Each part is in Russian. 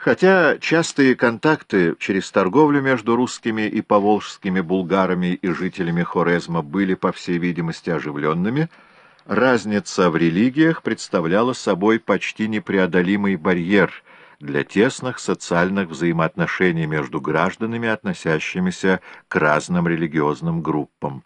Хотя частые контакты через торговлю между русскими и поволжскими булгарами и жителями Хорезма были, по всей видимости, оживленными, разница в религиях представляла собой почти непреодолимый барьер для тесных социальных взаимоотношений между гражданами, относящимися к разным религиозным группам.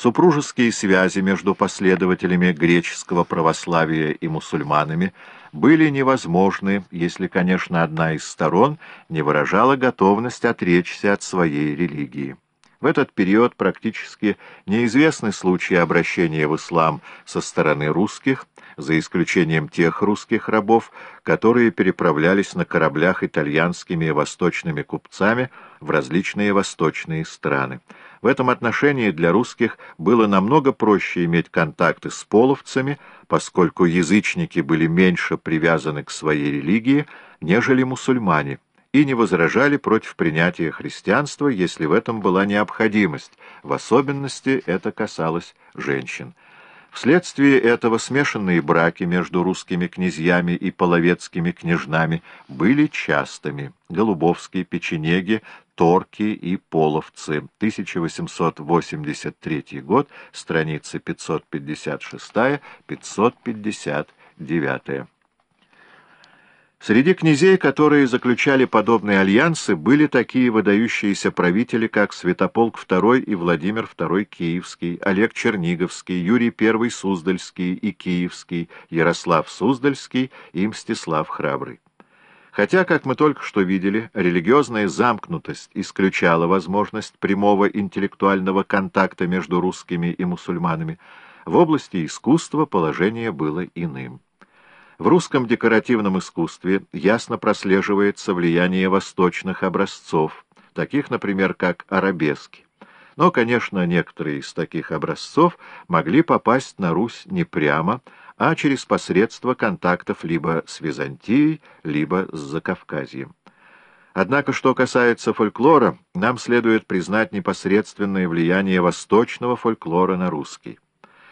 Супружеские связи между последователями греческого православия и мусульманами были невозможны, если, конечно, одна из сторон не выражала готовность отречься от своей религии. В этот период практически неизвестны случаи обращения в ислам со стороны русских, за исключением тех русских рабов, которые переправлялись на кораблях итальянскими и восточными купцами в различные восточные страны. В этом отношении для русских было намного проще иметь контакты с половцами, поскольку язычники были меньше привязаны к своей религии, нежели мусульмане, и не возражали против принятия христианства, если в этом была необходимость, в особенности это касалось женщин. Вследствие этого смешанные браки между русскими князьями и половецкими княжнами были частыми. Голубовские печенеги, торки и половцы. 1883 год, страницы 556-559. Среди князей, которые заключали подобные альянсы, были такие выдающиеся правители, как Святополк II и Владимир II Киевский, Олег Черниговский, Юрий I Суздальский и Киевский, Ярослав Суздальский и Мстислав Храбрый. Хотя, как мы только что видели, религиозная замкнутость исключала возможность прямого интеллектуального контакта между русскими и мусульманами, в области искусства положение было иным. В русском декоративном искусстве ясно прослеживается влияние восточных образцов, таких, например, как арабески. Но, конечно, некоторые из таких образцов могли попасть на Русь не прямо, а через посредство контактов либо с Византией, либо с Закавказьем. Однако, что касается фольклора, нам следует признать непосредственное влияние восточного фольклора на русский.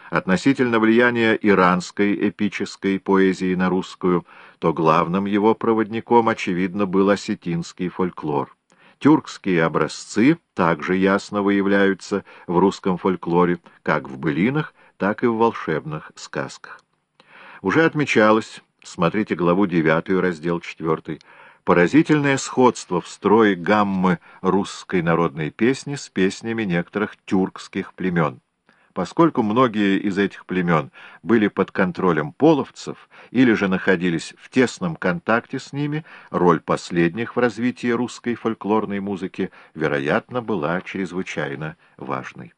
Относительно влияния иранской эпической поэзии на русскую, то главным его проводником, очевидно, был осетинский фольклор. Тюркские образцы также ясно выявляются в русском фольклоре, как в былинах, так и в волшебных сказках. Уже отмечалось, смотрите главу 9, раздел 4, поразительное сходство в строе гаммы русской народной песни с песнями некоторых тюркских племен. Поскольку многие из этих племен были под контролем половцев или же находились в тесном контакте с ними, роль последних в развитии русской фольклорной музыки, вероятно, была чрезвычайно важной.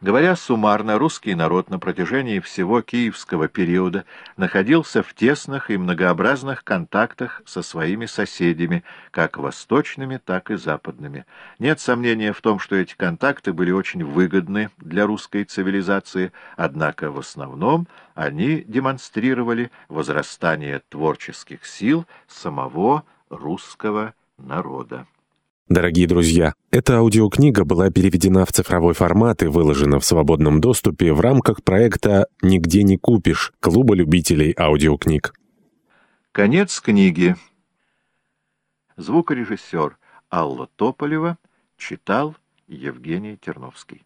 Говоря суммарно, русский народ на протяжении всего киевского периода находился в тесных и многообразных контактах со своими соседями, как восточными, так и западными. Нет сомнения в том, что эти контакты были очень выгодны для русской цивилизации, однако в основном они демонстрировали возрастание творческих сил самого русского народа. Дорогие друзья, эта аудиокнига была переведена в цифровой формат и выложена в свободном доступе в рамках проекта «Нигде не купишь» Клуба любителей аудиокниг. Конец книги. Звукорежиссер Алла Тополева читал Евгений Терновский.